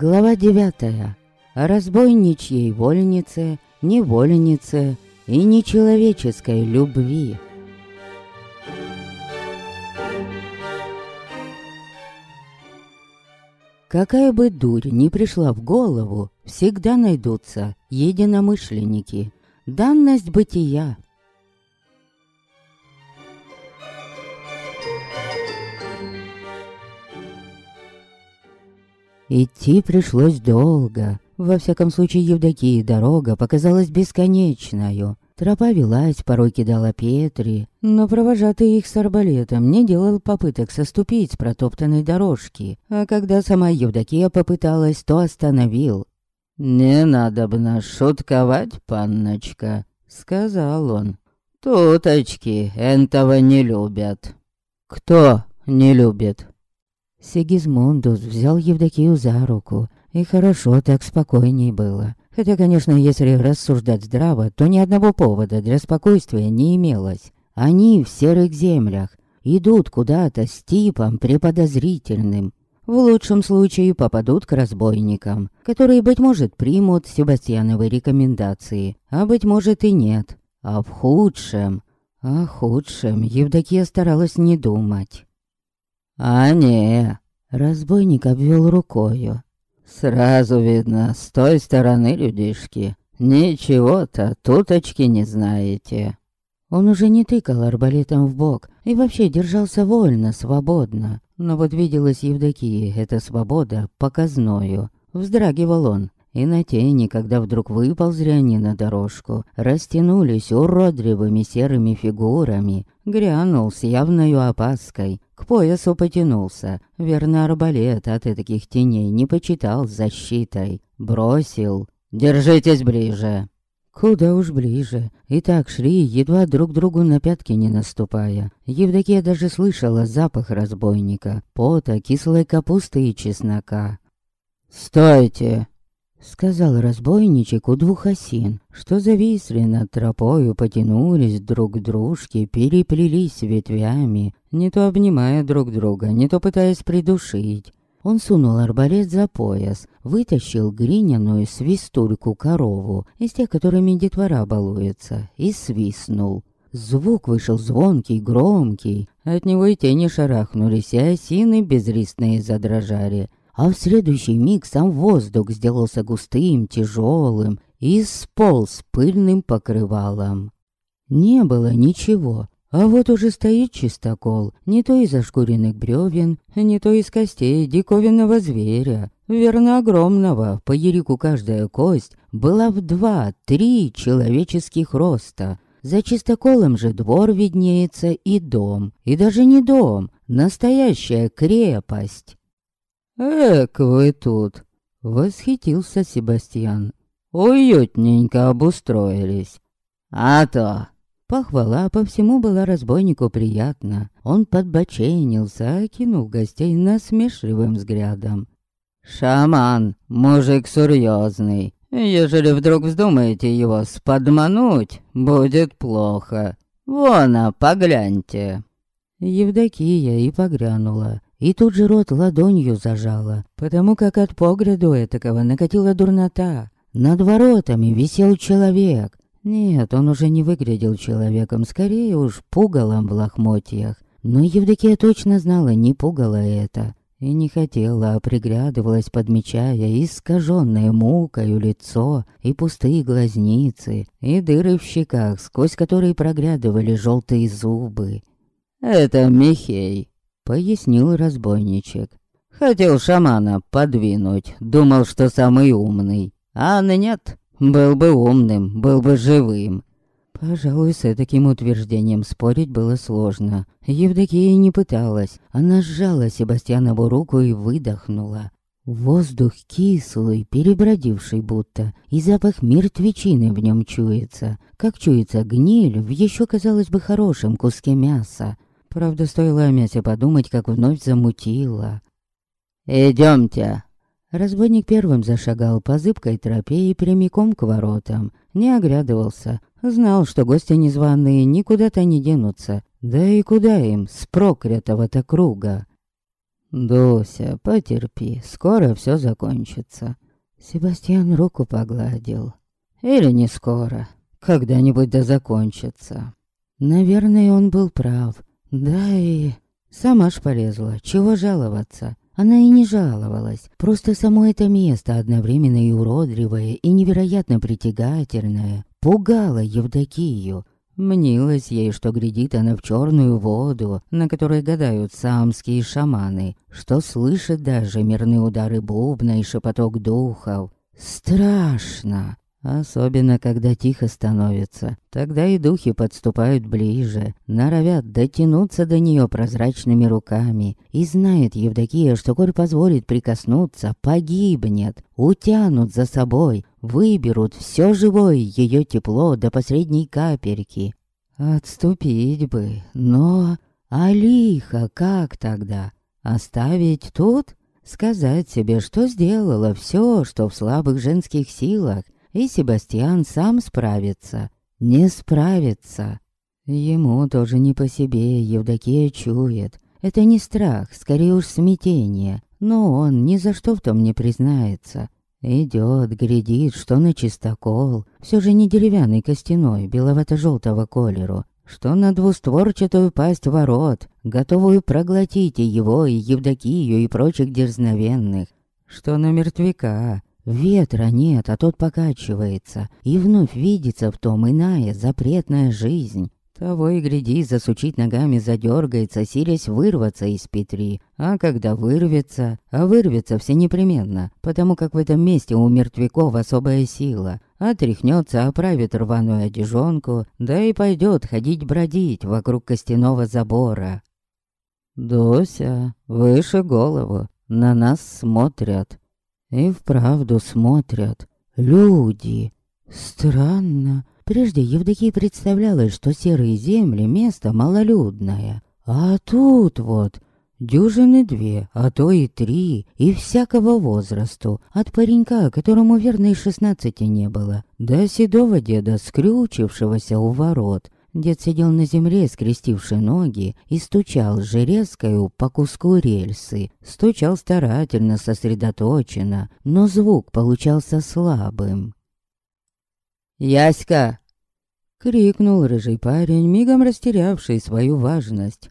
Глава девятая. О разбойничьей вольнице, невольнице и нечеловеческой любви. Какая бы дурь ни пришла в голову, всегда найдутся единомышленники. Данность бытия. Идти пришлось долго. Во всяком случае, Евдокии дорога показалась бесконечною. Тропа велась, порой кидала Петри, но провожатый их с арбалетом не делал попыток соступить с протоптанной дорожки, а когда сама Евдокия попыталась, то остановил. «Не надо бы нас шутковать, панночка», — сказал он. «Туточки этого не любят». «Кто не любит?» Сигизмундус взял Евдокию за руку, и хорошо так спокойней было. Хотя, конечно, если рассуждать здраво, то ни одного повода для спокойствия не имелось. Они в серых землях идут куда-то с типом преподозрительным. В лучшем случае попадут к разбойникам, которые, быть может, примут Себастьяновы рекомендации, а быть может и нет. А в худшем... О худшем Евдокия старалась не думать. «А не...» — разбойник обвел рукою. Сразу видно, с той стороны, людишки, ничего-то туточки не знаете. Он уже не тыкал арбалетом в бок и вообще держался вольно, свободно. Но вот виделась Евдокии эта свобода показною. Вздрагивал он, и на тени, когда вдруг выползли они на дорожку, растянулись уродливыми серыми фигурами, грянул с явною опаской, к поясу потянулся. Верно, арбалет от таких теней не почитал защитой. Бросил. «Держитесь ближе!» Куда уж ближе. И так шли, едва друг другу на пятки не наступая. Евдокия даже слышала запах разбойника, пота, кислой капусты и чеснока. «Стойте!» Сказал разбойничек у двух осин, что зависли над тропою, потянулись друг к дружке, переплелись ветвями, не то обнимая друг друга, не то пытаясь придушить. Он сунул арбалет за пояс, вытащил глиняную свистульку-корову, из тех, которыми детвора балуется, и свистнул. Звук вышел звонкий, громкий, от него и тени шарахнулись, и осины безристные задрожали а в следующий миг сам воздух сделался густым, тяжелым и сполз пыльным покрывалом. Не было ничего, а вот уже стоит чистокол, не то из ошкуренных бревен, не то из костей диковинного зверя. Верно огромного, по ерику каждая кость была в два-три человеческих роста. За чистоколом же двор виднеется и дом, и даже не дом, настоящая крепость. «Эк вы тут!» — восхитился Себастьян. «Уютненько обустроились». «А то!» Похвала по всему была разбойнику приятна. Он подбоченился, окинул гостей насмешливым взглядом. «Шаман, мужик серьезный. Ежели вдруг вздумаете его сподмануть, будет плохо. Вон, а, погляньте». Евдокия и погрянула и тут же рот ладонью зажала, потому как от пограду этакого накатила дурнота. Над воротами висел человек. Нет, он уже не выглядел человеком, скорее уж пугалом в лохмотьях. Но Евдокия точно знала, не пугало это. И не хотела, а приглядывалась, подмечая искаженное мукою лицо и пустые глазницы, и дыры в щеках, сквозь которые проглядывали желтые зубы. «Это Михей», пояснил разбойничек. Хотел шамана подвинуть, думал, что самый умный. А нет, был бы умным, был бы живым. Пожалуй, с таким утверждением спорить было сложно. Евдокия не пыталась. Она сжала Себастьянову руку и выдохнула. Воздух кислый, перебродивший будто, и запах мертвечины в нем чуется, как чуется гниль в еще, казалось бы, хорошем куске мяса. Правда, стоило о мясе подумать, как вновь замутило. «Идемте!» Разбойник первым зашагал по зыбкой тропе и прямиком к воротам. Не оглядывался. Знал, что гости незваные никуда-то не денутся. Да и куда им с проклятого-то круга? «Дуся, потерпи, скоро все закончится». Себастьян руку погладил. «Или не скоро, когда-нибудь да закончится». Наверное, он был прав. Да и... Сама ж полезла, чего жаловаться? Она и не жаловалась, просто само это место, одновременно и уродливое, и невероятно притягательное, пугало Евдокию. Мнилось ей, что глядит она в черную воду, на которой гадают самские шаманы, что слышит даже мирные удары бубна и шепоток духов. Страшно! Особенно, когда тихо становится. Тогда и духи подступают ближе, норовят дотянуться до нее прозрачными руками. И знает Евдокия, что коль позволит прикоснуться, погибнет. Утянут за собой, выберут все живое ее тепло до последней капельки. Отступить бы, но... А лихо как тогда? Оставить тут? Сказать себе, что сделала все, что в слабых женских силах, и Себастьян сам справится. Не справится. Ему тоже не по себе, Евдокия чует. Это не страх, скорее уж смятение. Но он ни за что в том не признается. Идет, глядит, что на чистокол, все же не деревянный костяной, беловато-желтого колеру, что на двустворчатую пасть ворот, готовую проглотить и его, и Евдокию, и прочих дерзновенных, что на мертвяка, Ветра нет, а тот покачивается, и вновь видится в том иная запретная жизнь. Того и гляди, засучить ногами задергается, силясь вырваться из петри. А когда вырвется, а вырвется все непременно, потому как в этом месте у мертвяков особая сила. Отряхнется, оправит рваную одежонку, да и пойдет ходить бродить вокруг костяного забора. «Дося, выше голову, на нас смотрят», и вправду смотрят. Люди. Странно. Прежде Евдокии представлялось, что серые земли — место малолюдное. А тут вот дюжины две, а то и три, и всякого возрасту, от паренька, которому верно и шестнадцати не было, до седого деда, скрючившегося у ворот, Дед сидел на земле, скрестивши ноги, и стучал железкою по куску рельсы. Стучал старательно, сосредоточенно, но звук получался слабым. «Яська!» — крикнул рыжий парень, мигом растерявший свою важность.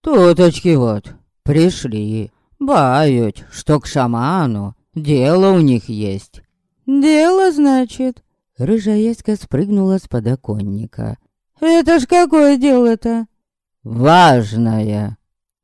«Туточки вот, пришли, бают, что к шаману, дело у них есть». «Дело, значит?» Рыжая Яська спрыгнула с подоконника. «Это ж какое дело-то?» «Важное!»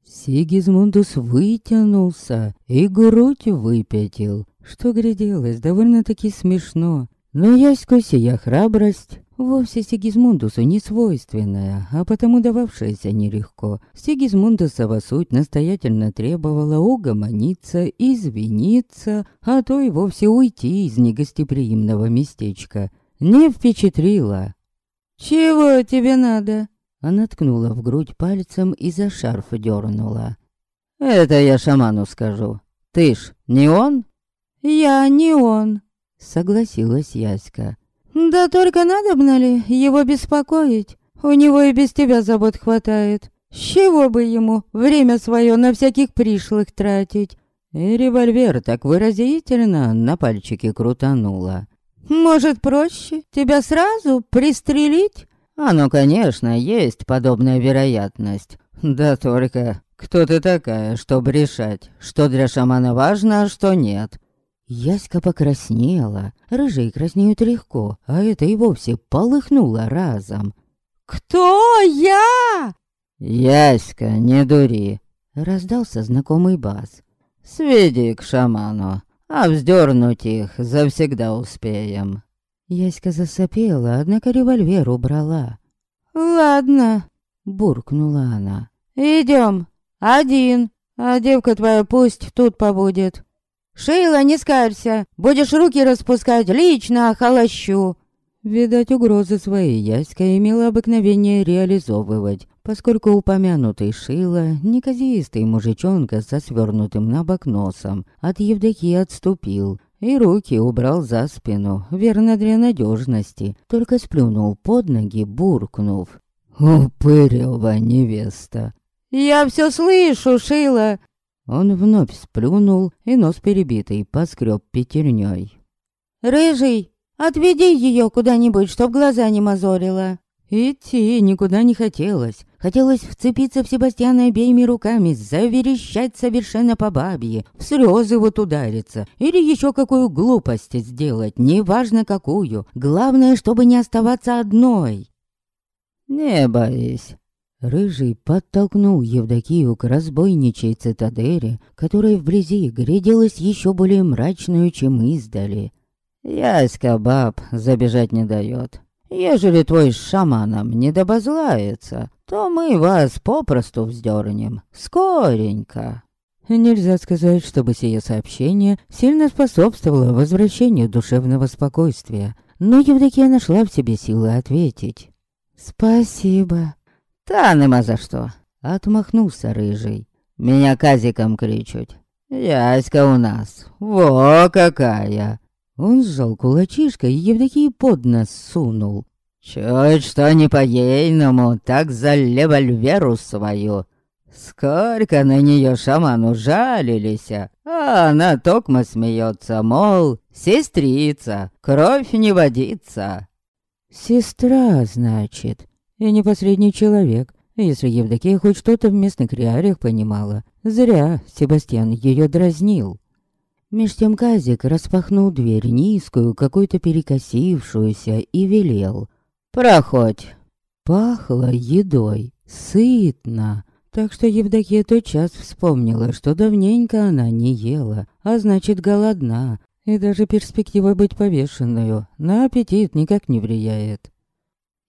Сигизмундус вытянулся и грудь выпятил, что гляделось довольно-таки смешно. Но яську сия храбрость вовсе Сигизмундусу не свойственная, а потому дававшаяся нелегко. Сигизмундусова суть настоятельно требовала угомониться, извиниться, а то и вовсе уйти из негостеприимного местечка. Не впечатлила, «Чего тебе надо?» Она ткнула в грудь пальцем и за шарф дернула. «Это я шаману скажу. Ты ж не он?» «Я не он», — согласилась Яська. «Да только надобно ли его беспокоить? У него и без тебя забот хватает. С чего бы ему время свое на всяких пришлых тратить?» И револьвер так выразительно на пальчике крутанула. Может, проще тебя сразу пристрелить? Ну, конечно, есть подобная вероятность. Да только кто ты такая, чтобы решать, что для шамана важно, а что нет? Яська покраснела. Рыжие краснеют легко, а это и вовсе полыхнуло разом. «Кто я?» «Яська, не дури!» Раздался знакомый бас. «Сведи к шаману, а вздернуть их завсегда успеем». Яська засопела, однако револьвер убрала. «Ладно», — буркнула она. «Идем. Один. А девка твоя пусть тут побудет. Шейла, не скарься. Будешь руки распускать, лично охолощу». Видать, угрозы свои Яська имела обыкновение реализовывать, поскольку упомянутый Шила, неказистый мужичонка со свернутым на бок носом, от Евдокии отступил и руки убрал за спину, верно для надежности, только сплюнул под ноги, буркнув. «Упырева невеста!» «Я все слышу, Шила!» Он вновь сплюнул и нос перебитый поскреб пятерней. «Рыжий, отведи ее куда-нибудь, чтоб глаза не мозорила!» Идти никуда не хотелось. Хотелось вцепиться в Себастьяна обеими руками, заверещать совершенно по бабье, в слезы вот удариться, или еще какую глупость сделать, неважно какую. Главное, чтобы не оставаться одной. «Не боись». Рыжий подтолкнул Евдокию к разбойничей цитадели, которая вблизи гряделась еще более мрачную, чем издали. «Яська баб забежать не дает. Ежели твой с шаманом не добозлается, то мы вас попросту вздернем. Скоренько. Нельзя сказать, чтобы сие сообщение сильно способствовало возвращению душевного спокойствия, но Евдокия нашла в себе силы ответить. «Спасибо». «Та нема за что», — отмахнулся рыжий. «Меня казиком кричуть. Яська у нас, во какая!» Он сжал кулачишкой и Евдокии под нос сунул. «Чуть что не по-ейному, так за левольверу свою!» Сколько на нее шаману жалились, а она токмо смеется, мол, сестрица, кровь не водится. Сестра, значит, и не последний человек, если Евдокия хоть что-то в местных реалиях понимала. Зря Себастьян ее дразнил. Меж тем Казик распахнул дверь низкую, какую-то перекосившуюся, и велел. «Проходь!» Пахло едой, сытно, так что Евдокия тотчас вспомнила, что давненько она не ела, а значит голодна, и даже перспектива быть повешенную на аппетит никак не влияет.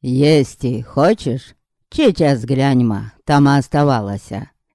«Есть и хочешь? Сейчас глянь-ма, там оставалась.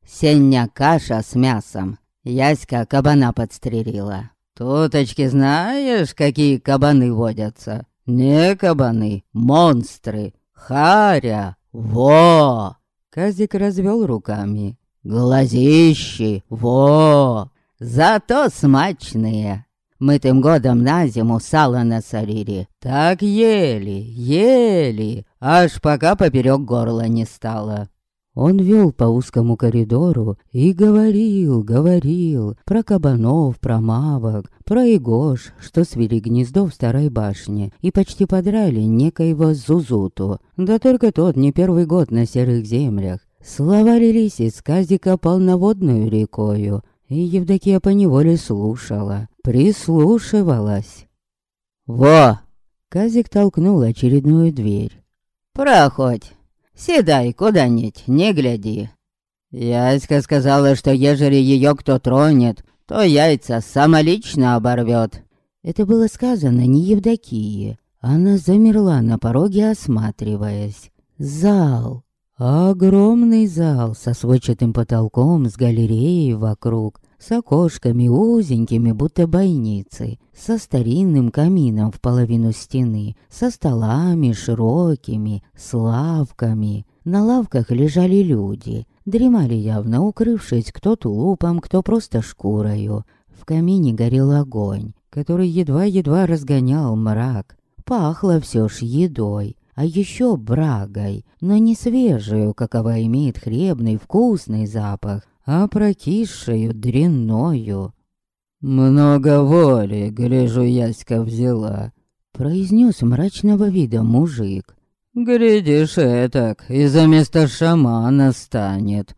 Сення каша с мясом, Яська кабана подстрелила. Туточки знаешь, какие кабаны водятся? Не кабаны, монстры. Харя, во! Казик развел руками. Глазищи, во! Зато смачные. Мы тем годом на зиму сало насолили. Так ели, ели, аж пока поперек горла не стало. Он вел по узкому коридору и говорил, говорил про кабанов, про мавок, про игош, что свели гнездо в старой башне и почти подрали некоего Зузуту. Да только тот не первый год на серых землях. Слова лились из казика полноводную рекою, и Евдокия поневоле слушала, прислушивалась. «Во!» Казик толкнул очередную дверь. «Проходь!» Седай куда-нибудь, не гляди. Яська сказала, что ежели ее кто тронет, то яйца самолично оборвет. Это было сказано не Евдокии. Она замерла на пороге, осматриваясь. Зал. Огромный зал со сводчатым потолком, с галереей вокруг с окошками узенькими, будто бойницы, со старинным камином в половину стены, со столами широкими, с лавками. На лавках лежали люди, дремали явно, укрывшись кто тулупом, кто просто шкурою. В камине горел огонь, который едва-едва разгонял мрак. Пахло все ж едой, а еще брагой, но не свежую, какова имеет хлебный вкусный запах, а прокисшую дряною. «Много воли, гляжу, Яська взяла», — произнес мрачного вида мужик. «Глядишь, этак, и за место шамана станет».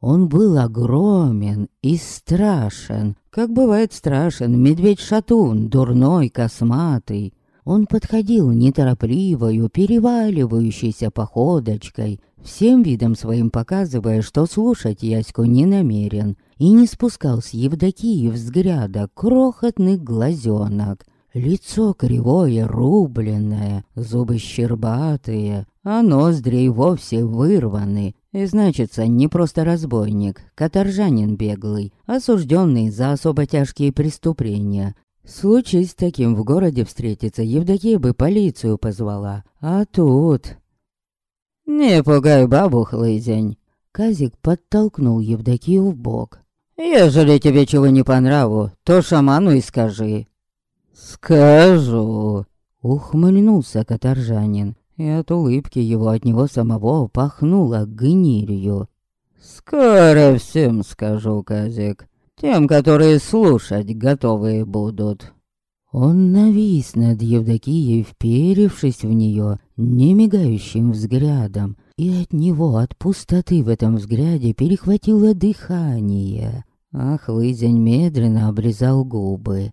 Он был огромен и страшен, как бывает страшен медведь-шатун, дурной, косматый. Он подходил неторопливою, переваливающейся походочкой, всем видом своим показывая, что слушать Яську не намерен, и не спускал с Евдокии взгляда крохотных глазенок. Лицо кривое, рубленное, зубы щербатые, а ноздри вовсе вырваны. И значится, не просто разбойник, каторжанин беглый, осужденный за особо тяжкие преступления. Случись таким в городе встретиться, Евдокия бы полицию позвала. А тут... «Не пугай бабу, хлызень!» Казик подтолкнул Евдокию в бок. «Ежели тебе чего не по нраву, то шаману и скажи». «Скажу!» Ухмыльнулся каторжанин, и от улыбки его от него самого пахнуло гнилью. «Скоро всем скажу, Казик. Тем, которые слушать готовые будут». Он навис над Евдокией, вперевшись в нее немигающим взглядом, и от него, от пустоты в этом взгляде, перехватило дыхание. Ах, Лызень медленно обрезал губы.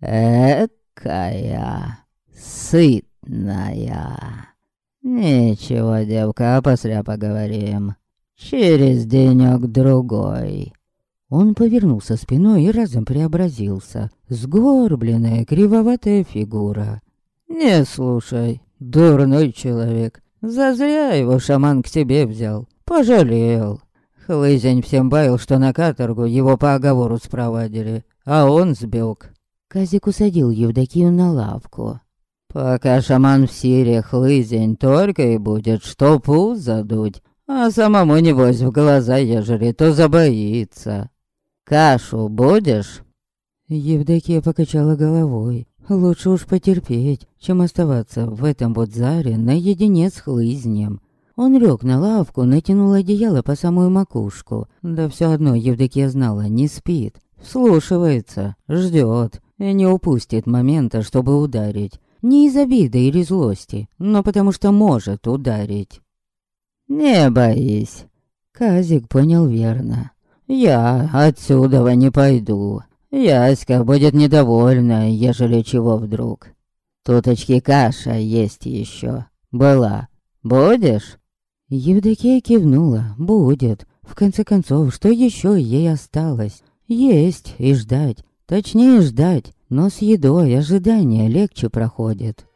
«Экая, сытная. Ничего, девка, после поговорим. Через денёк-другой». Он повернулся спиной и разом преобразился. Сгорбленная, кривоватая фигура. «Не слушай, дурной человек. Зазря его шаман к себе взял. Пожалел. Хлызень всем баял, что на каторгу его по оговору спровадили, а он сбег». Казик усадил Евдокию на лавку. «Пока шаман в сире хлызень только и будет, что пуз задуть, а самому небось в глаза ежели, то забоится. Кашу будешь?» Евдокия покачала головой. Лучше уж потерпеть, чем оставаться в этом вот заре наедине с хлызнем. Он лег на лавку, натянул одеяло по самую макушку. Да все одно Евдокия знала, не спит. Вслушивается, ждет и не упустит момента, чтобы ударить. Не из обиды или злости, но потому что может ударить. «Не боись», — Казик понял верно. Я отсюда не пойду. Яська будет недовольна, ежели чего вдруг. Туточки каша есть еще. Была. Будешь?» Евдокия кивнула. «Будет. В конце концов, что еще ей осталось? Есть и ждать. Точнее ждать, но с едой ожидание легче проходит».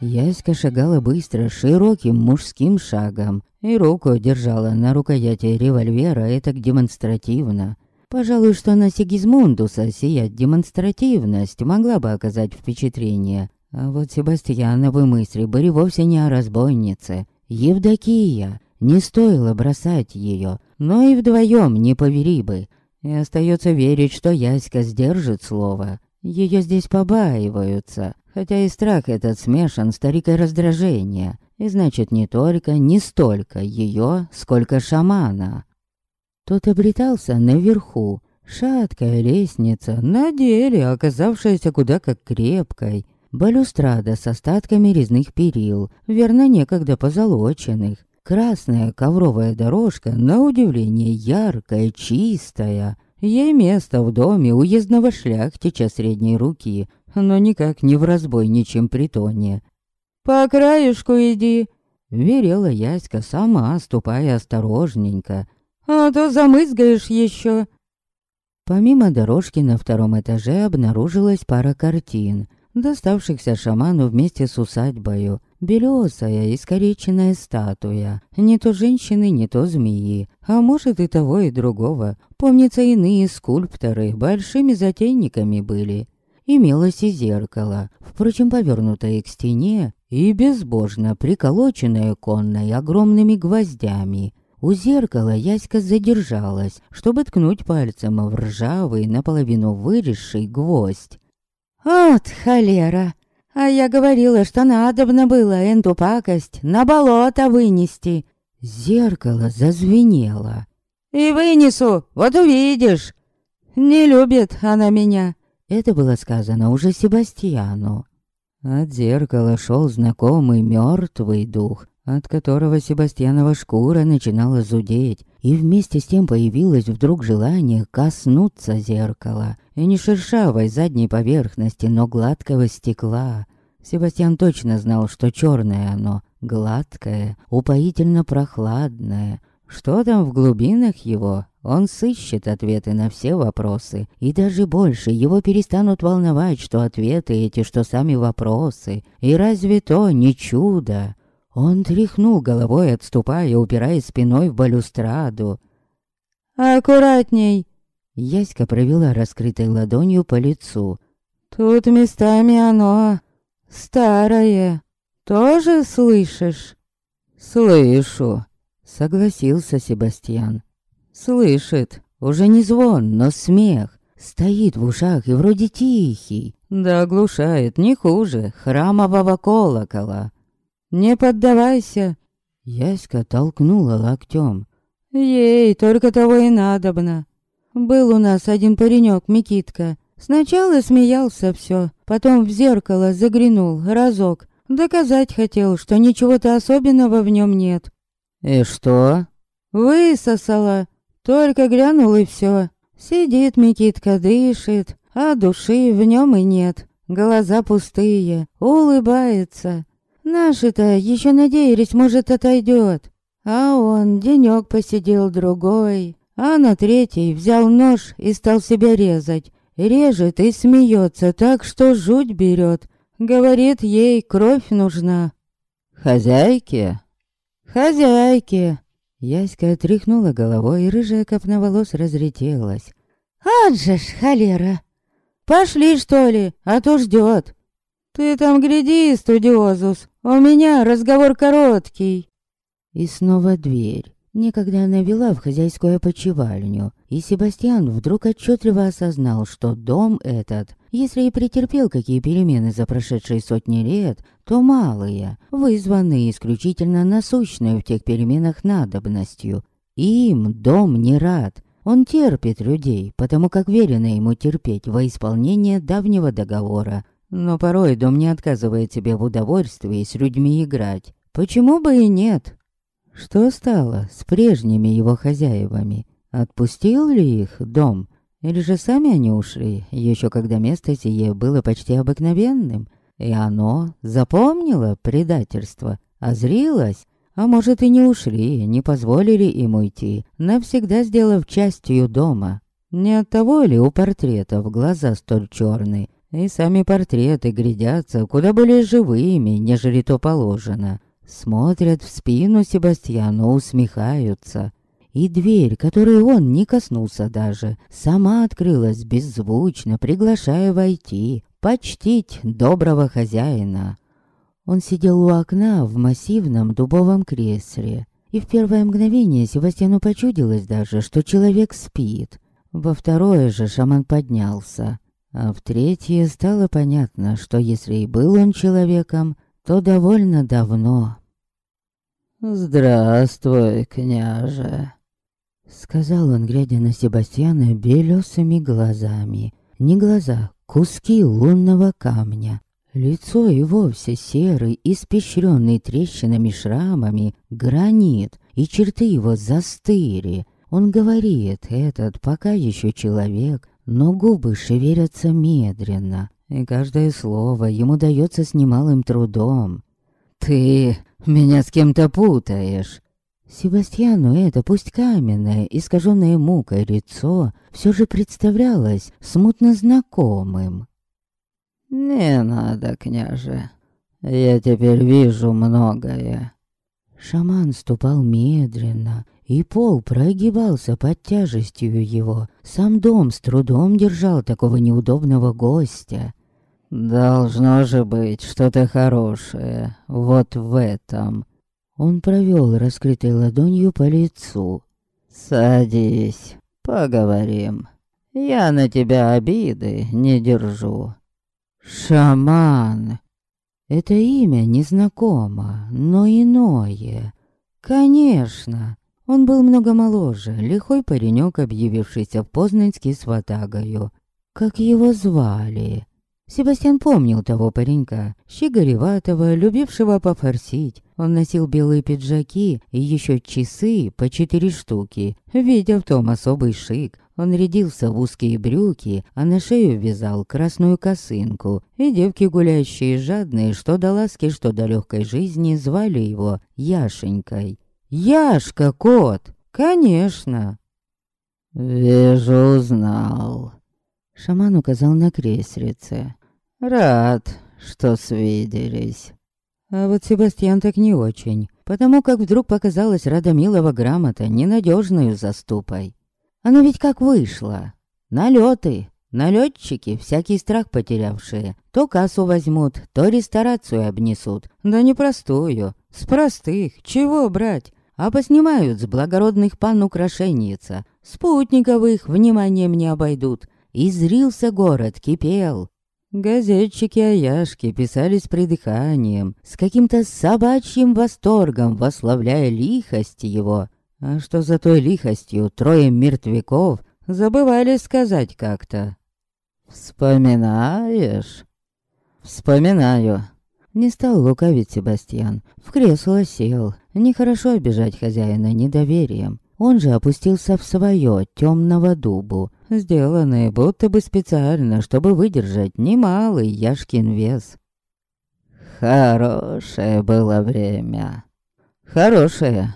Яська шагала быстро, широким мужским шагом, и руку держала на рукояти револьвера это демонстративно. Пожалуй, что на Сигизмундуса сия демонстративность могла бы оказать впечатление. А вот Себастьяновы мысли были вовсе не о разбойнице. Евдокия. Не стоило бросать ее, но и вдвоем не повери бы. И остается верить, что Яська сдержит слово. Ее здесь побаиваются. Хотя и страх этот смешан с старикой раздражения, и значит не только, не столько ее, сколько шамана. Тот обретался наверху, шаткая лестница, на деле оказавшаяся куда как крепкой, балюстрада с остатками резных перил, верно некогда позолоченных, красная ковровая дорожка, на удивление яркая, чистая, ей место в доме уездного шляхтича средней руки, но никак не в разбойничьем притоне. «По краешку иди», — верила Яська сама, ступая осторожненько, «а то замызгаешь еще». Помимо дорожки на втором этаже обнаружилась пара картин, доставшихся шаману вместе с усадьбою. Белёсая, искореченная статуя. Не то женщины, не то змеи. А может и того, и другого. Помнится, иные скульпторы большими затейниками были имелось и зеркало, впрочем, повернутое к стене и безбожно приколоченное конной огромными гвоздями. У зеркала Яська задержалась, чтобы ткнуть пальцем в ржавый, наполовину вырезший гвоздь. «От холера! А я говорила, что надобно было эту пакость на болото вынести!» Зеркало зазвенело. «И вынесу, вот увидишь!» «Не любит она меня, это было сказано уже Себастьяну. От зеркала шел знакомый мертвый дух, от которого Себастьянова шкура начинала зудеть, и вместе с тем появилось вдруг желание коснуться зеркала, и не шершавой задней поверхности, но гладкого стекла. Себастьян точно знал, что черное оно, гладкое, упоительно прохладное. Что там в глубинах его, он сыщет ответы на все вопросы, и даже больше его перестанут волновать, что ответы эти, что сами вопросы. И разве то не чудо? Он тряхнул головой, отступая, упираясь спиной в балюстраду. «Аккуратней!» Яська провела раскрытой ладонью по лицу. «Тут местами оно старое. Тоже слышишь?» «Слышу», — согласился Себастьян. «Слышит. Уже не звон, но смех. Стоит в ушах и вроде тихий. Да оглушает не хуже храмового колокола. Не поддавайся!» Яська толкнула локтем. «Ей только того и надобно. Был у нас один паренек, Микитка. Сначала смеялся все, потом в зеркало заглянул разок. Доказать хотел, что ничего-то особенного в нем нет. «И что?» «Высосала. Только глянул и все. Сидит Микитка, дышит, а души в нем и нет. Глаза пустые, улыбается. Наши-то еще надеялись, может, отойдет. А он денек посидел другой, а на третий взял нож и стал себя резать. Режет и смеется так, что жуть берет. Говорит, ей кровь нужна. «Хозяйке?» «Хозяйке!» Яська отряхнула головой, и рыжая копна волос разлетелась. «Ад холера! Пошли, что ли, а то ждет. Ты там гляди, студиозус, у меня разговор короткий». И снова дверь. Некогда она вела в хозяйскую опочивальню, и Себастьян вдруг отчетливо осознал, что дом этот, если и претерпел какие перемены за прошедшие сотни лет, то малые, вызванные исключительно насущной в тех переменах надобностью. Им дом не рад. Он терпит людей, потому как верено ему терпеть во исполнение давнего договора. Но порой дом не отказывает себе в удовольствии с людьми играть. Почему бы и нет? Что стало с прежними его хозяевами? Отпустил ли их дом? Или же сами они ушли, еще когда место сие было почти обыкновенным? И оно запомнило предательство, озрилось? А может и не ушли, не позволили им уйти, навсегда сделав частью дома? Не от того ли у портретов глаза столь черные, и сами портреты грядятся куда более живыми, нежели то положено? Смотрят в спину Себастьяну, усмехаются. И дверь, которой он не коснулся даже, сама открылась беззвучно, приглашая войти, почтить доброго хозяина. Он сидел у окна в массивном дубовом кресле, и в первое мгновение Себастьяну почудилось даже, что человек спит. Во второе же шаман поднялся, а в третье стало понятно, что если и был он человеком, то довольно давно. «Здравствуй, княже», — сказал он, глядя на Себастьяна белесыми глазами. Не глаза, куски лунного камня. Лицо и вовсе серый, испещренный трещинами шрамами, гранит, и черты его застыли. Он говорит, этот пока еще человек, но губы шевелятся медленно, и каждое слово ему дается с немалым трудом. «Ты меня с кем-то путаешь». Себастьяну это, пусть каменное, искаженное мукой лицо, все же представлялось смутно знакомым. «Не надо, княже, я теперь вижу многое». Шаман ступал медленно, и пол прогибался под тяжестью его. Сам дом с трудом держал такого неудобного гостя. «Должно же быть что-то хорошее вот в этом». Он провел раскрытой ладонью по лицу. «Садись, поговорим. Я на тебя обиды не держу». «Шаман!» Это имя незнакомо, но иное. Конечно, он был много моложе, лихой паренек, объявившийся в Познанске с ватагою. Как его звали? Себастьян помнил того паренька, щегореватого, любившего пофорсить. Он носил белые пиджаки и еще часы по четыре штуки. Видя в том особый шик, он рядился в узкие брюки, а на шею вязал красную косынку. И девки гуляющие жадные, что до ласки, что до легкой жизни, звали его Яшенькой. «Яшка, кот! Конечно!» «Вижу, узнал». Шаман указал на креслице. Рад, что свиделись. А вот Себастьян так не очень, потому как вдруг показалась Радомилова грамота ненадежную заступой. Оно ведь как вышло. Налеты, налетчики, всякий страх потерявшие, то кассу возьмут, то ресторацию обнесут. Да не простую, с простых, чего брать? А поснимают с благородных пан украшенница, спутниковых вниманием не обойдут. И зрился город, кипел. Газетчики-аяшки писали с придыханием, с каким-то собачьим восторгом, вославляя лихость его. А что за той лихостью трое мертвяков забывали сказать как-то. «Вспоминаешь?» «Вспоминаю». Не стал лукавить Себастьян. В кресло сел. Нехорошо обижать хозяина недоверием. Он же опустился в свое темного дубу, сделанное будто бы специально, чтобы выдержать немалый Яшкин вес. Хорошее было время. Хорошее.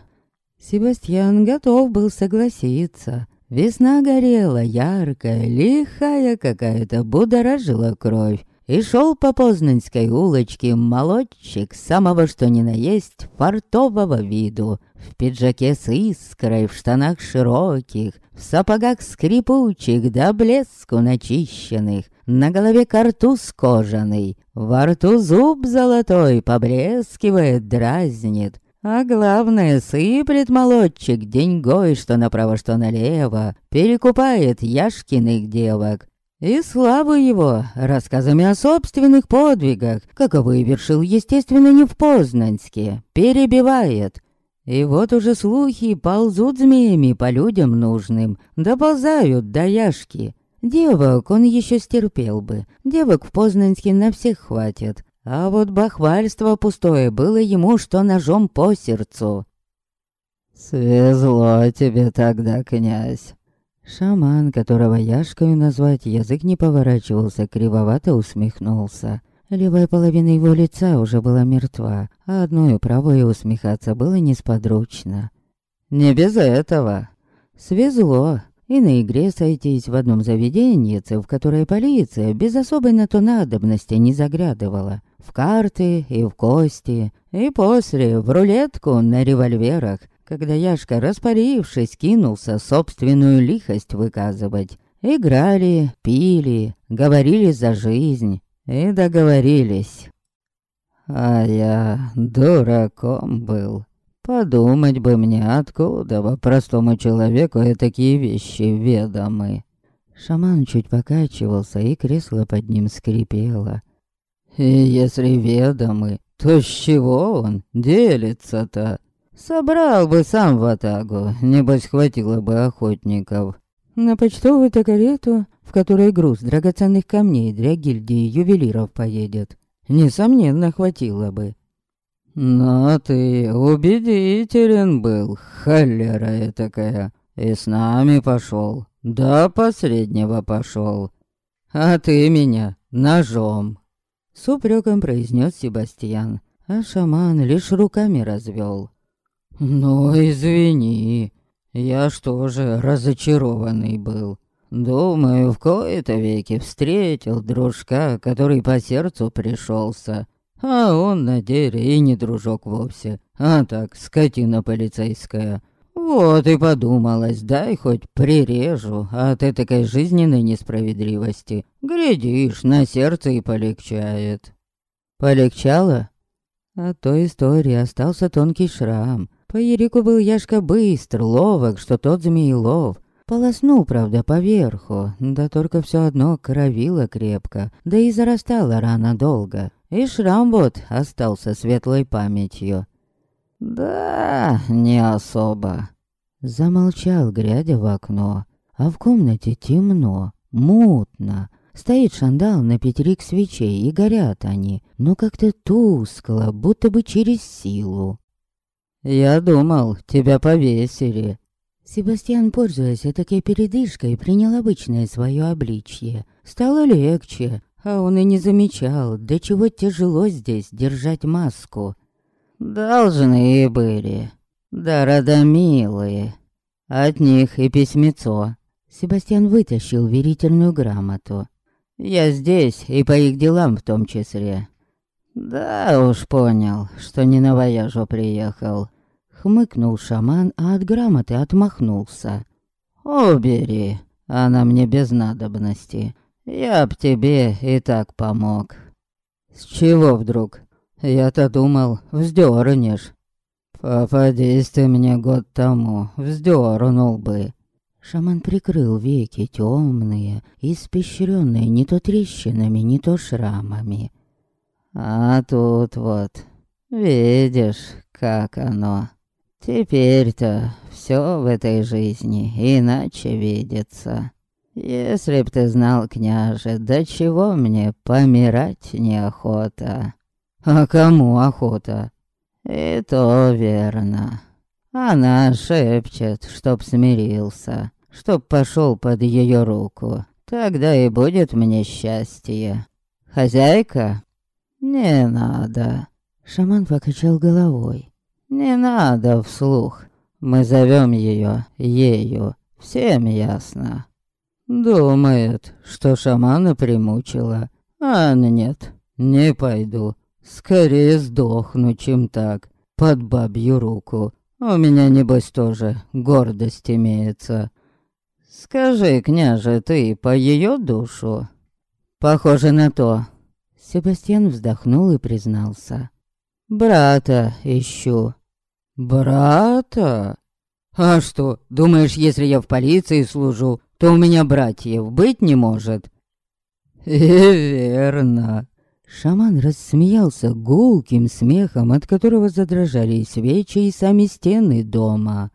Себастьян готов был согласиться. Весна горела, яркая, лихая какая-то, будоражила кровь. И шел по Познанской улочке молодчик самого что ни на есть фартового виду, в пиджаке с искрой, в штанах широких, в сапогах скрипучих да блеску начищенных, на голове картуз кожаный, во рту зуб золотой поблескивает, дразнит, а главное, сыплет молодчик деньгой, что направо, что налево, перекупает яшкиных девок, и славу его рассказами о собственных подвигах, каковы вершил, естественно, не в Познанске, перебивает. И вот уже слухи ползут змеями по людям нужным, доползают до яшки. Девок он еще стерпел бы, девок в Познанске на всех хватит. А вот бахвальство пустое было ему, что ножом по сердцу. «Свезло тебе тогда, князь», Шаман, которого Яшкою назвать язык не поворачивался, кривовато усмехнулся. Левая половина его лица уже была мертва, а одной правой усмехаться было несподручно. «Не без этого!» Свезло, и на игре сойтись в одном заведении, в которое полиция без особой на то надобности не заглядывала. В карты и в кости, и после в рулетку на револьверах, когда Яшка, распарившись, кинулся собственную лихость выказывать. Играли, пили, говорили за жизнь и договорились. А я дураком был. Подумать бы мне, откуда во простому человеку такие вещи ведомы. Шаман чуть покачивался, и кресло под ним скрипело. И если ведомы, то с чего он делится-то? Собрал бы сам в атагу, небось хватило бы охотников. На почтовую-то карету, в которой груз драгоценных камней для гильдии ювелиров поедет, несомненно, хватило бы. Но ты убедителен был, холера такая, и с нами пошел, до последнего пошел. А ты меня ножом. С упреком произнес Себастьян, а шаман лишь руками развел. «Ну, извини, я что же разочарованный был. Думаю, в кои-то веки встретил дружка, который по сердцу пришелся. А он на деле и не дружок вовсе, а так, скотина полицейская. Вот и подумалось, дай хоть прирежу от этой жизненной несправедливости. Глядишь, на сердце и полегчает». «Полегчало?» От той истории остался тонкий шрам, по Ерику был Яшка быстр, ловок, что тот змеелов. Полоснул, правда, поверху, да только все одно кровило крепко, да и зарастала рана долго. И шрам вот остался светлой памятью. «Да, не особо». Замолчал, глядя в окно. А в комнате темно, мутно. Стоит шандал на пятерик свечей, и горят они, но как-то тускло, будто бы через силу. «Я думал, тебя повесили». Себастьян, пользуясь такой передышкой, принял обычное свое обличье. Стало легче, а он и не замечал, до чего тяжело здесь держать маску. «Должны были. Да родомилые. От них и письмецо». Себастьян вытащил верительную грамоту. «Я здесь, и по их делам в том числе. Да уж понял, что не на вояжу приехал. Хмыкнул шаман, а от грамоты отмахнулся. Убери, она мне без надобности. Я б тебе и так помог. С чего вдруг? Я-то думал, вздёрнешь. Попадись ты мне год тому, вздёрнул бы. Шаман прикрыл веки темные, испещренные не то трещинами, не то шрамами. А тут вот, видишь, как оно. Теперь-то все в этой жизни иначе видится. Если б ты знал, княже, до чего мне помирать неохота. А кому охота? И то верно. Она шепчет, чтоб смирился чтоб пошел под ее руку. Тогда и будет мне счастье. Хозяйка? Не надо. Шаман покачал головой. Не надо вслух. Мы зовем ее ею. Всем ясно. Думает, что шамана примучила. А нет, не пойду. Скорее сдохну, чем так. Под бабью руку. У меня, небось, тоже гордость имеется. «Скажи, княже, ты по ее душу?» «Похоже на то». Себастьян вздохнул и признался. «Брата ищу». «Брата? А что, думаешь, если я в полиции служу, то у меня братьев быть не может?» «И верно». Шаман рассмеялся гулким смехом, от которого задрожали свечи, и сами стены дома.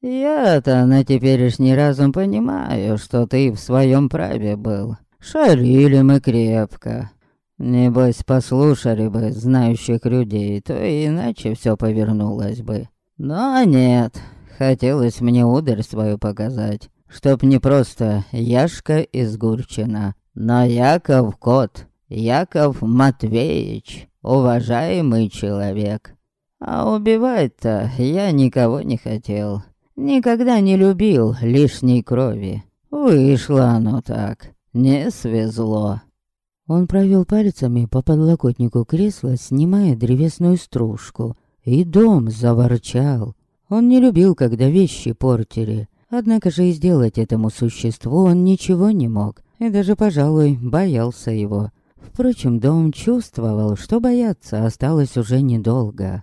Я-то на теперешний разум понимаю, что ты в своем праве был. Шарили мы крепко. Небось, послушали бы знающих людей, то иначе все повернулось бы. Но нет, хотелось мне ударь свою показать, чтоб не просто Яшка из Гурчина, но Яков Кот, Яков Матвеевич, уважаемый человек. А убивать-то я никого не хотел. Никогда не любил лишней крови. Вышло оно так. Не свезло. Он провел пальцами по подлокотнику кресла, снимая древесную стружку. И дом заворчал. Он не любил, когда вещи портили. Однако же и сделать этому существу он ничего не мог. И даже, пожалуй, боялся его. Впрочем, дом чувствовал, что бояться осталось уже недолго.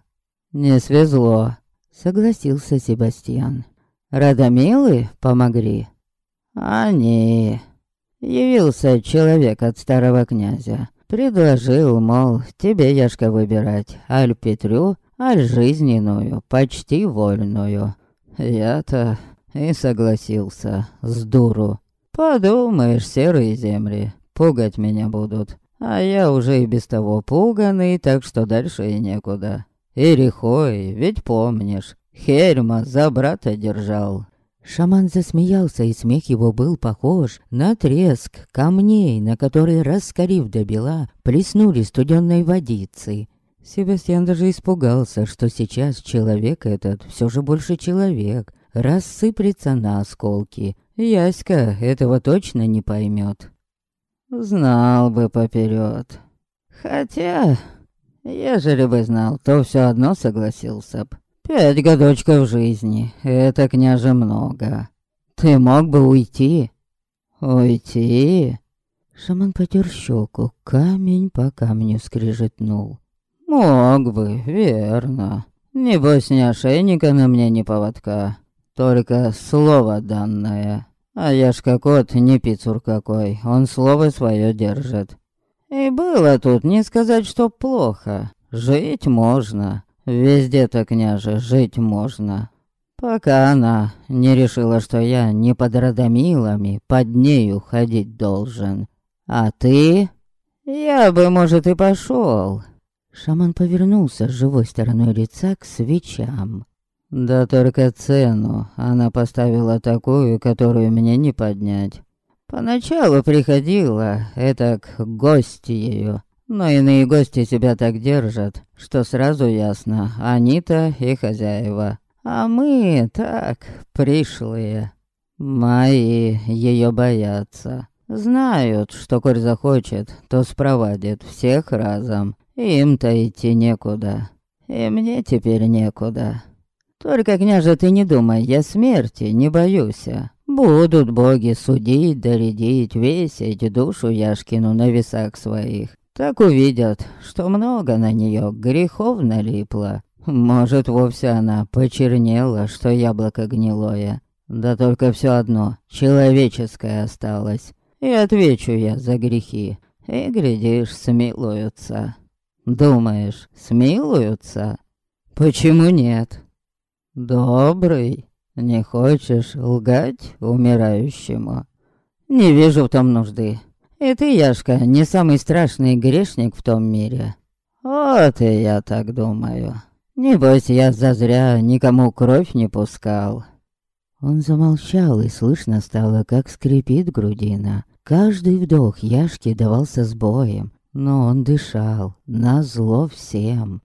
«Не свезло», Согласился Себастьян. Радомилы помогли? Они. Явился человек от старого князя. Предложил, мол, тебе, Яшка, выбирать, аль Петрю, аль жизненную, почти вольную. Я-то и согласился, с дуру. Подумаешь, серые земли, пугать меня будут. А я уже и без того пуганый, так что дальше и некуда. Ирихой, ведь помнишь, Хельма за брата держал. Шаман засмеялся, и смех его был похож на треск камней, на которые, раскорив до бела, плеснули студенной водицы. Себастьян даже испугался, что сейчас человек этот все же больше человек, рассыплется на осколки. Яська этого точно не поймет. Знал бы поперед. Хотя Ежели бы знал, то все одно согласился б. Пять годочков жизни, это, княже, много. Ты мог бы уйти? Уйти? Шаман потер щеку, камень по камню скрежетнул. Мог бы, верно. Небось, ни ошейника на мне, ни поводка. Только слово данное. А я ж как кот, не пицур какой, он слово свое держит. И было тут не сказать, что плохо. Жить можно. Везде-то, княже, жить можно. Пока она не решила, что я не под родомилами под нею ходить должен. А ты? Я бы, может, и пошел. Шаман повернулся с живой стороной лица к свечам. Да только цену она поставила такую, которую мне не поднять. Поначалу приходила, это к гости ее. Но иные гости себя так держат, что сразу ясно, они-то и хозяева. А мы так, пришлые. Мои ее боятся. Знают, что коль захочет, то спровадит всех разом. Им-то идти некуда, и мне теперь некуда. Только, княже, ты не думай, я смерти не боюсь. Будут боги судить, доредить, весить душу Яшкину на весах своих. Так увидят, что много на нее грехов налипло. Может, вовсе она почернела, что яблоко гнилое. Да только все одно, человеческое осталось. И отвечу я за грехи. И, глядишь, смилуются. Думаешь, смилуются? Почему нет? Добрый, не хочешь лгать умирающему? Не вижу в том нужды. И ты, Яшка, не самый страшный грешник в том мире. Вот и я так думаю. Небось, я зазря никому кровь не пускал. Он замолчал, и слышно стало, как скрипит грудина. Каждый вдох Яшки давался с боем, но он дышал, назло всем.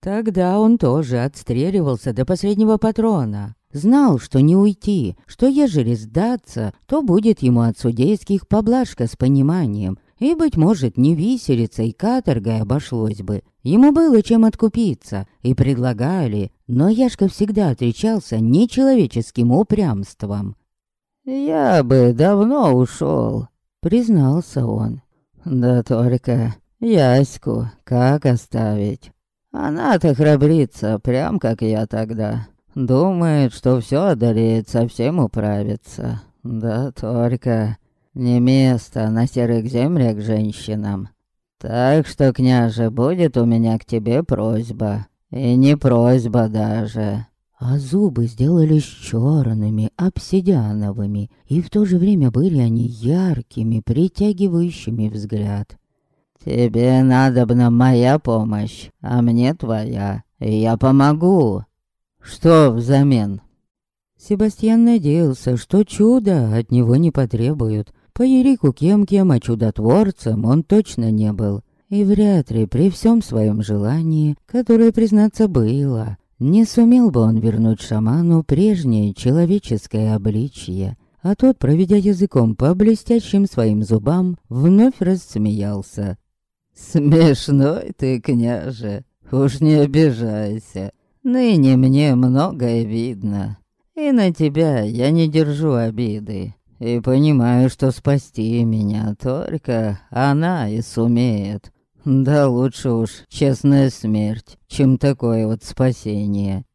Тогда он тоже отстреливался до последнего патрона. Знал, что не уйти, что ежели сдаться, то будет ему от судейских поблажка с пониманием, и, быть может, не виселицей каторгой обошлось бы. Ему было чем откупиться, и предлагали, но Яшка всегда отличался нечеловеческим упрямством. «Я бы давно ушел, признался он. «Да только Яську как оставить?» Она-то храбрится, прям как я тогда. Думает, что все одолеет, совсем управится. Да только не место на серых землях женщинам. Так что, княже, будет у меня к тебе просьба. И не просьба даже. А зубы сделались черными, обсидиановыми, и в то же время были они яркими, притягивающими взгляд. «Тебе надобна моя помощь, а мне твоя, и я помогу. Что взамен?» Себастьян надеялся, что чудо от него не потребуют. По Ерику кем-кем, а чудотворцем он точно не был. И вряд ли при всем своем желании, которое, признаться, было, не сумел бы он вернуть шаману прежнее человеческое обличье. А тот, проведя языком по блестящим своим зубам, вновь рассмеялся. «Смешной ты, княже, уж не обижайся. Ныне мне многое видно, и на тебя я не держу обиды. И понимаю, что спасти меня только она и сумеет. Да лучше уж честная смерть, чем такое вот спасение.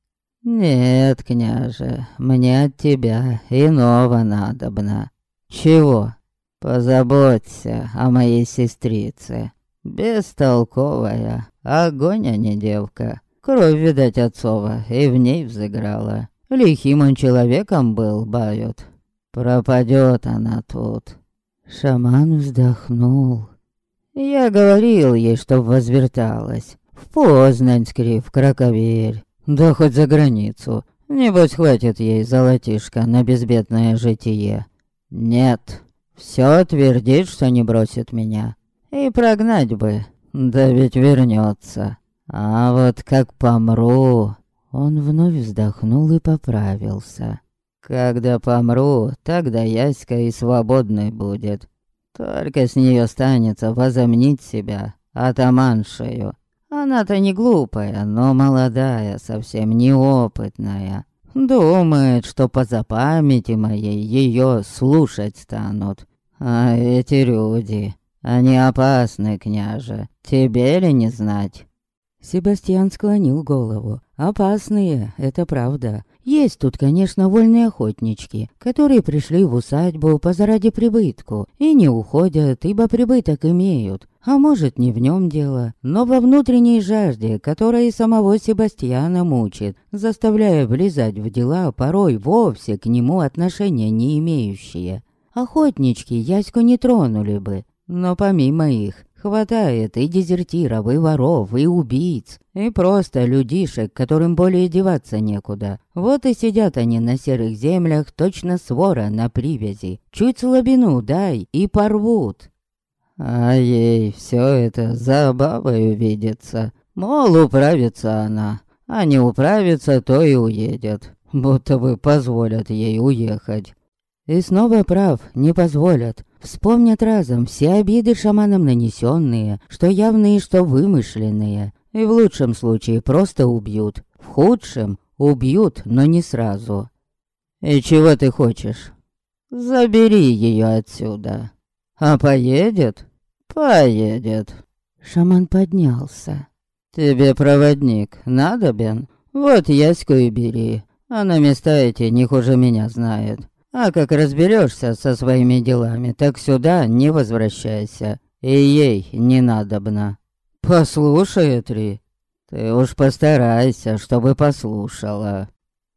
Нет, княже, мне от тебя иного надобно. Чего? Позаботься о моей сестрице. Бестолковая, огонь, а не девка. Кровь, видать, отцова, и в ней взыграла. Лихим он человеком был, бают. Пропадет она тут. Шаман вздохнул. Я говорил ей, чтоб возверталась. В Познанск, в Краковерь, да хоть за границу. Небось, хватит ей золотишко на безбедное житие. Нет, все твердит, что не бросит меня. И прогнать бы, да ведь вернется. А вот как помру... Он вновь вздохнул и поправился. Когда помру, тогда Яська и свободной будет. Только с нее станется возомнить себя атаманшею. Она-то не глупая, но молодая, совсем неопытная. Думает, что по запамяти моей ее слушать станут. А эти люди они опасны, княже. Тебе ли не знать?» Себастьян склонил голову. «Опасные, это правда. Есть тут, конечно, вольные охотнички, которые пришли в усадьбу позаради прибытку и не уходят, ибо прибыток имеют. А может, не в нем дело, но во внутренней жажде, которая и самого Себастьяна мучит, заставляя влезать в дела, порой вовсе к нему отношения не имеющие. Охотнички Яську не тронули бы, но помимо их, хватает и дезертиров, и воров, и убийц, и просто людишек, которым более деваться некуда. Вот и сидят они на серых землях, точно свора на привязи. Чуть слабину дай и порвут. А ей все это забавой видится. Мол, управится она, а не управится, то и уедет. Будто бы позволят ей уехать. И снова прав, не позволят. Вспомнят разом все обиды шаманом нанесенные, что явные, что вымышленные, и в лучшем случае просто убьют, в худшем убьют, но не сразу. И чего ты хочешь? Забери ее отсюда. А поедет? Поедет. Шаман поднялся. Тебе проводник надобен? Вот Яську и бери. Она места эти не хуже меня знает. А как разберешься со своими делами, так сюда не возвращайся. И ей не надобно. Послушай, Три, ты уж постарайся, чтобы послушала.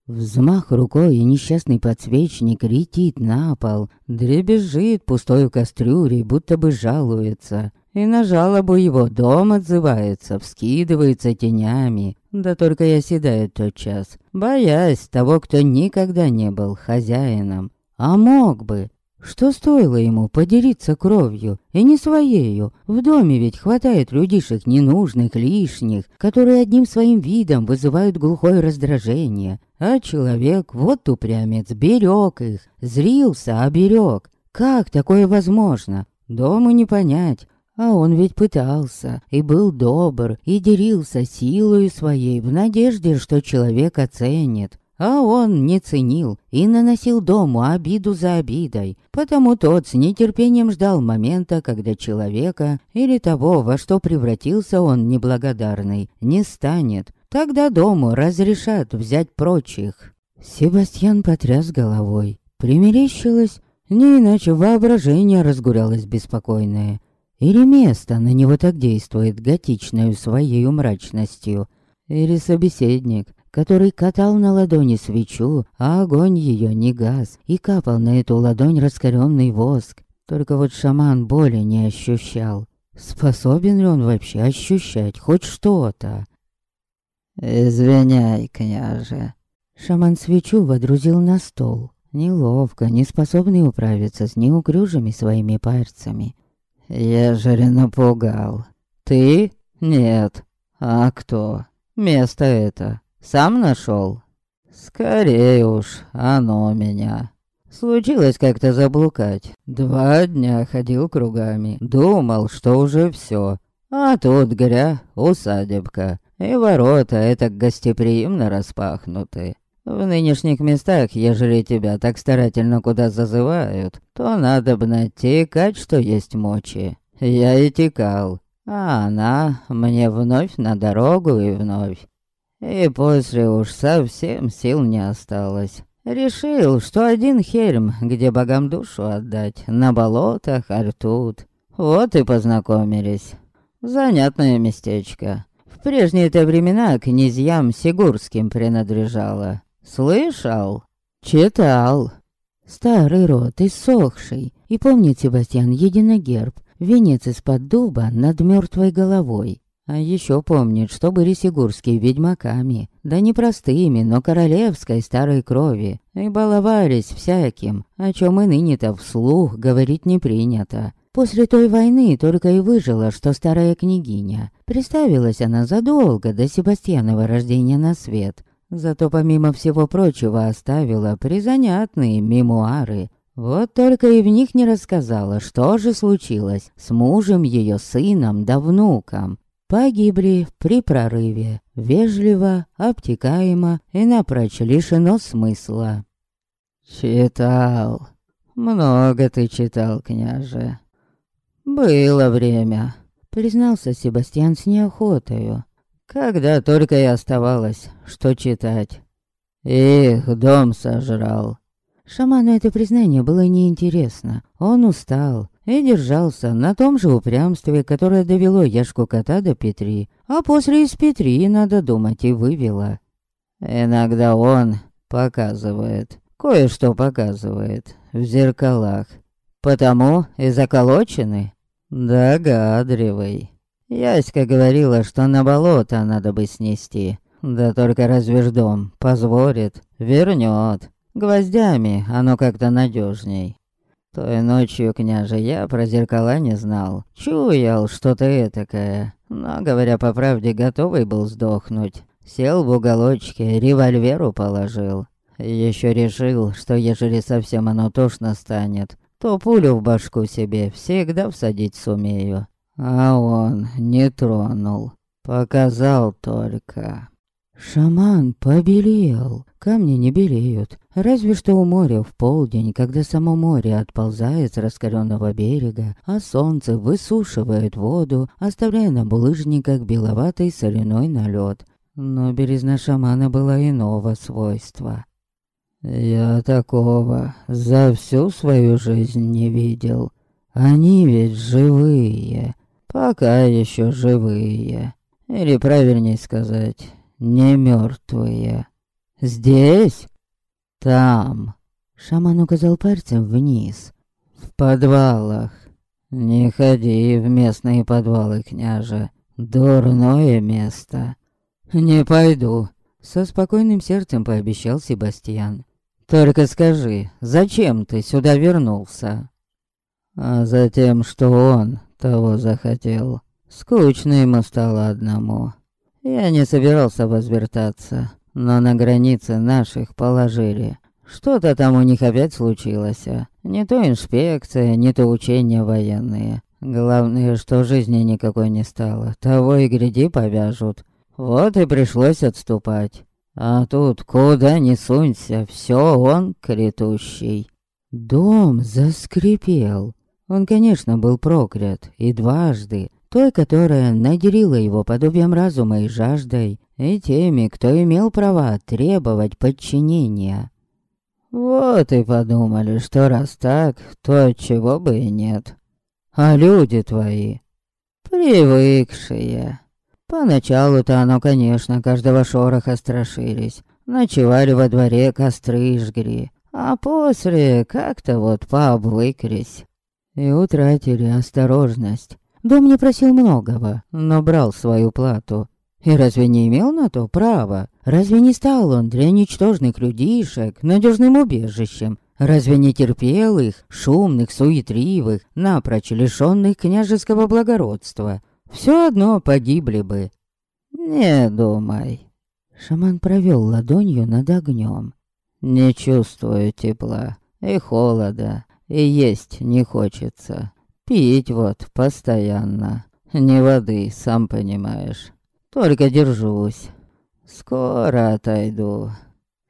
Взмах рукой, и несчастный подсвечник летит на пол, дребезжит пустой кастрюлей, будто бы жалуется. И на жалобу его дом отзывается, вскидывается тенями. Да только я седаю тот час, боясь того, кто никогда не был хозяином. А мог бы. Что стоило ему поделиться кровью, и не своею? В доме ведь хватает людишек ненужных, лишних, которые одним своим видом вызывают глухое раздражение. А человек, вот упрямец, берег их, зрился, оберег. Как такое возможно? Дому не понять, а он ведь пытался, и был добр, и делился силой своей в надежде, что человек оценит. А он не ценил и наносил дому обиду за обидой, потому тот с нетерпением ждал момента, когда человека или того, во что превратился он неблагодарный, не станет. Тогда дому разрешат взять прочих. Себастьян потряс головой. Примерещилось, не иначе воображение разгулялось беспокойное. Или место на него так действует готичной своей мрачностью. Или собеседник, который катал на ладони свечу, а огонь ее не газ, и капал на эту ладонь раскаленный воск. Только вот шаман боли не ощущал. Способен ли он вообще ощущать хоть что-то? «Извиняй, княже». Шаман свечу водрузил на стол. Неловко, не способный управиться с неуклюжими своими пальцами. Ежели напугал. Ты? Нет. А кто? Место это. Сам нашел? Скорее уж, оно меня. Случилось как-то заблукать. Два дня ходил кругами. Думал, что уже все. А тут, гря, усадебка. И ворота это гостеприимно распахнуты. В нынешних местах, ежели тебя так старательно куда зазывают, то надо бы текать, что есть мочи. Я и текал, а она мне вновь на дорогу и вновь. И после уж совсем сил не осталось. Решил, что один хельм, где богам душу отдать, на болотах, артут. Вот и познакомились. Занятное местечко. В прежние-то времена князьям Сигурским принадлежало. Слышал? Читал. Старый род, иссохший. И помнит Себастьян единогерб, венец из-под дуба над мертвой головой. А еще помнит, что были сигурские ведьмаками, да не простыми, но королевской старой крови, и баловались всяким, о чем и ныне-то вслух говорить не принято. После той войны только и выжила, что старая княгиня. Представилась она задолго до Себастьянова рождения на свет, Зато помимо всего прочего оставила призанятные мемуары. Вот только и в них не рассказала, что же случилось с мужем, ее сыном да внуком. Погибли при прорыве, вежливо, обтекаемо и напрочь лишено смысла. «Читал. Много ты читал, княже. Было время», — признался Себастьян с неохотою. Когда только и оставалось, что читать. Их дом сожрал. Шаману это признание было неинтересно. Он устал и держался на том же упрямстве, которое довело Яшку кота до Петри, а после из Петри, надо думать, и вывело. Иногда он показывает, кое-что показывает в зеркалах. Потому и заколочены. Догадливый. Яська говорила, что на болото надо бы снести. Да только разве ж дом позволит, вернет. Гвоздями оно как-то надежней. Той ночью, княже, я про зеркала не знал. Чуял что-то этакое. Но, говоря по правде, готовый был сдохнуть. Сел в уголочке, револьверу положил. Еще решил, что ежели совсем оно тошно станет, то пулю в башку себе всегда всадить сумею. А он не тронул, показал только. Шаман побелел. Камни не белеют, разве что у моря в полдень, когда само море отползает с раскаленного берега, а солнце высушивает воду, оставляя на булыжниках беловатый соляной налет. Но березна шамана была иного свойства. «Я такого за всю свою жизнь не видел. Они ведь живые, пока еще живые. Или правильнее сказать, не мертвые. Здесь? Там. Шаман указал пальцем вниз. В подвалах. Не ходи в местные подвалы, княже. Дурное место. Не пойду. Со спокойным сердцем пообещал Себастьян. Только скажи, зачем ты сюда вернулся? А затем, что он того захотел. Скучно ему стало одному. Я не собирался возвертаться, но на границе наших положили. Что-то там у них опять случилось. Не то инспекция, не то учения военные. Главное, что жизни никакой не стало. Того и гряди повяжут. Вот и пришлось отступать. А тут куда ни сунься, все он критущий. Дом заскрипел. Он, конечно, был проклят, и дважды, той, которая наделила его подобием разума и жаждой, и теми, кто имел права требовать подчинения. Вот и подумали, что раз так, то чего бы и нет. А люди твои, привыкшие. Поначалу-то оно, конечно, каждого шороха страшились. Ночевали во дворе, костры жгли. А после как-то вот пообвыкрись. И утратили осторожность. Дом не просил многого, но брал свою плату. И разве не имел на то право? Разве не стал он для ничтожных людишек надежным убежищем? Разве не терпел их, шумных, суетривых, напрочь лишённых княжеского благородства? Все одно погибли бы. Не думай. Шаман провел ладонью над огнем. Не чувствую тепла и холода, и есть не хочется. Пить вот постоянно. Не воды, сам понимаешь. Только держусь. Скоро отойду.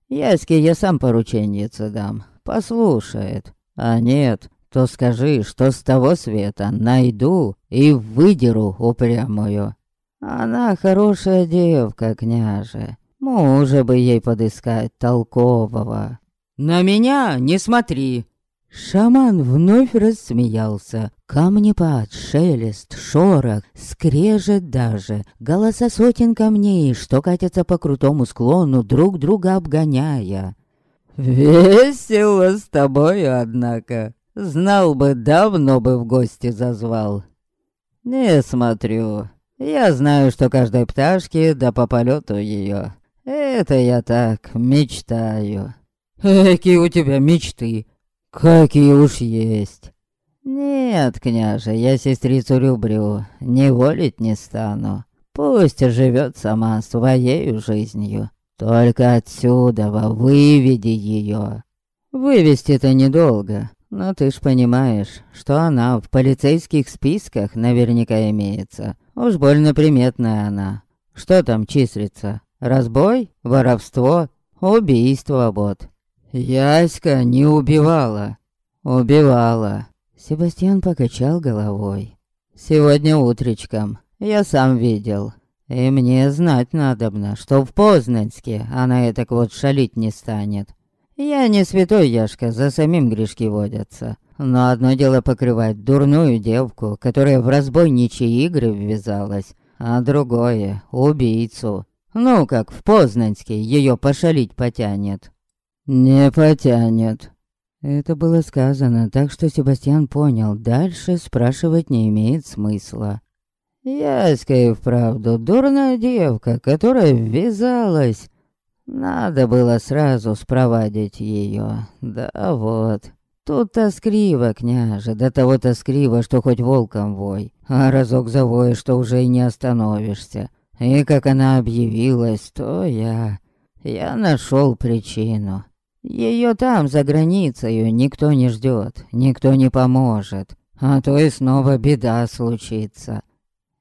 Яське я сам порученьице дам. Послушает. А нет, то скажи, что с того света найду и выдеру упрямую. Она хорошая девка, княже. Мужа бы ей подыскать толкового. На меня не смотри, Шаман вновь рассмеялся. Камнепад, шелест, шорох, скрежет даже. Голоса сотен камней, что катятся по крутому склону, друг друга обгоняя. «Весело с тобою, однако. Знал бы, давно бы в гости зазвал». «Не смотрю. Я знаю, что каждой пташке да по полету ее. Это я так мечтаю». «Какие у тебя мечты?» Какие уж есть. Нет, княже, я сестрицу люблю, не волить не стану. Пусть живет сама своей жизнью. Только отсюда выведи ее. Вывести-то недолго, но ты ж понимаешь, что она в полицейских списках наверняка имеется. Уж больно приметная она. Что там числится? Разбой? Воровство? Убийство вот. Яська не убивала. Убивала. Себастьян покачал головой. Сегодня утречком. Я сам видел. И мне знать надобно, что в Познанске она и так вот шалить не станет. Я не святой Яшка, за самим грешки водятся. Но одно дело покрывать дурную девку, которая в разбойничьи игры ввязалась, а другое — убийцу. Ну, как в Познанске ее пошалить потянет. «Не потянет». Это было сказано, так что Себастьян понял, дальше спрашивать не имеет смысла. Яська и вправду дурная девка, которая ввязалась. Надо было сразу спровадить ее. Да вот. Тут тоскливо, княже, до того тоскливо, что хоть волком вой. А разок завоешь, что уже и не остановишься. И как она объявилась, то я... Я нашел причину. Ее там, за границей, никто не ждет, никто не поможет, а то и снова беда случится.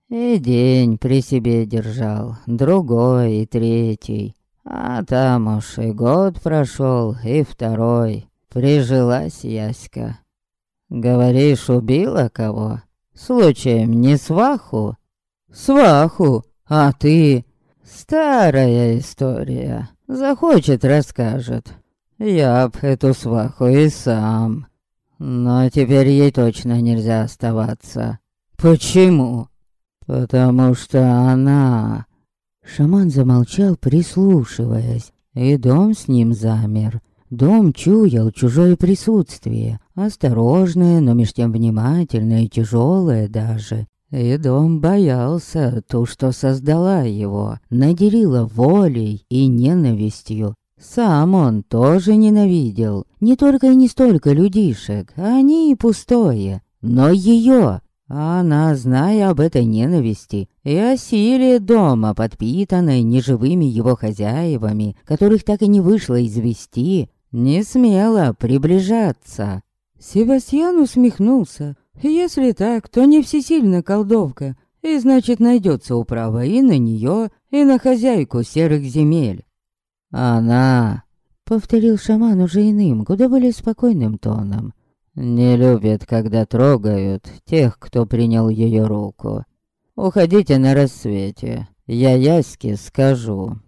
И день при себе держал, другой и третий. А там уж и год прошел, и второй. Прижилась Яська. Говоришь, убила кого? Случаем не сваху? Сваху, а ты? Старая история. Захочет, расскажет. Я б эту сваху и сам. Но теперь ей точно нельзя оставаться. Почему? Потому что она... Шаман замолчал, прислушиваясь, и дом с ним замер. Дом чуял чужое присутствие, осторожное, но меж тем внимательное и тяжелое даже. И дом боялся ту, что создала его, наделила волей и ненавистью. Сам он тоже ненавидел, не только и не столько людишек, они и пустое, но ее. Она, зная об этой ненависти и о силе дома, подпитанной неживыми его хозяевами, которых так и не вышло извести, не смела приближаться. Себастьян усмехнулся. Если так, то не всесильна колдовка, и значит найдется управа и на нее, и на хозяйку серых земель. Она, повторил шаман уже иным, куда более спокойным тоном, не любит, когда трогают тех, кто принял ее руку. Уходите на рассвете, я Яське скажу,